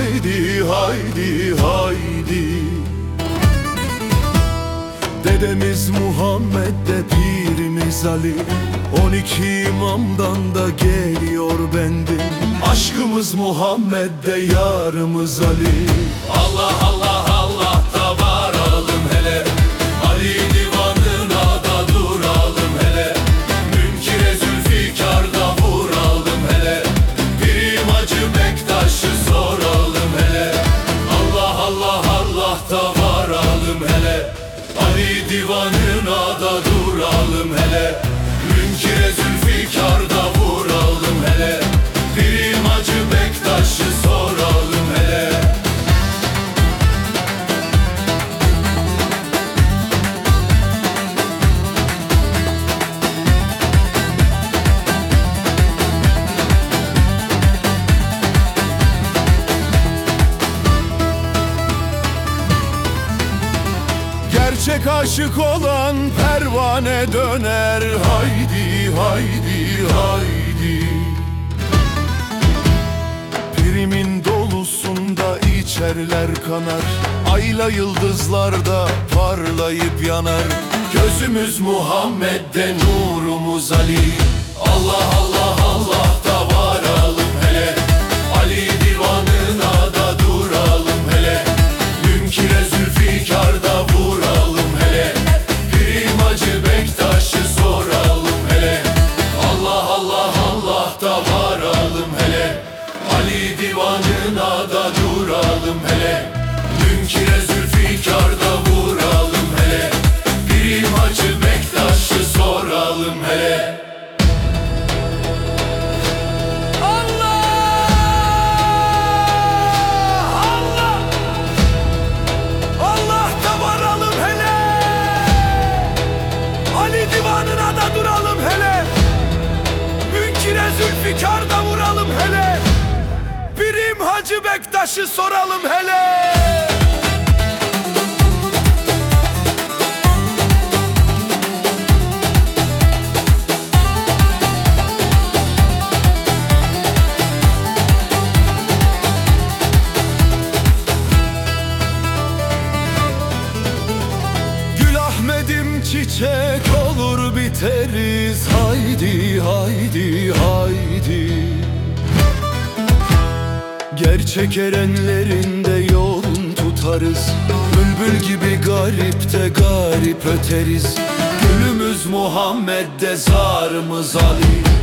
haydi haydi haydi. Dedemiz Muhammed'de pirimiz Ali. 12 imamdan da geliyor bendim. Aşkımız Muhammed'de yarımız Ali. Allah Allah divanına da duralım hele. Münkire Zülfikar'da Gerçek aşık olan pervane döner. Haydi haydi haydi. Pirimin dolusunda içerler kanar. Ayla yıldızlarda parlayıp yanar. Gözümüz Muhammed'de nurumuz Ali da duralım hele Münkire Zülfikar'da vuralım hele. Pirim Hacı Bektaş'ı soralım hele. Zülfikar'da vuralım hele Hacı Bektaş'ı soralım hele. Çiçek olur biteriz. Haydi haydi Gerçek erenlerinde yolun tutarız. Bülbül gibi garipte garip öteriz. Gülümüz Muhammed'de zarımız Ali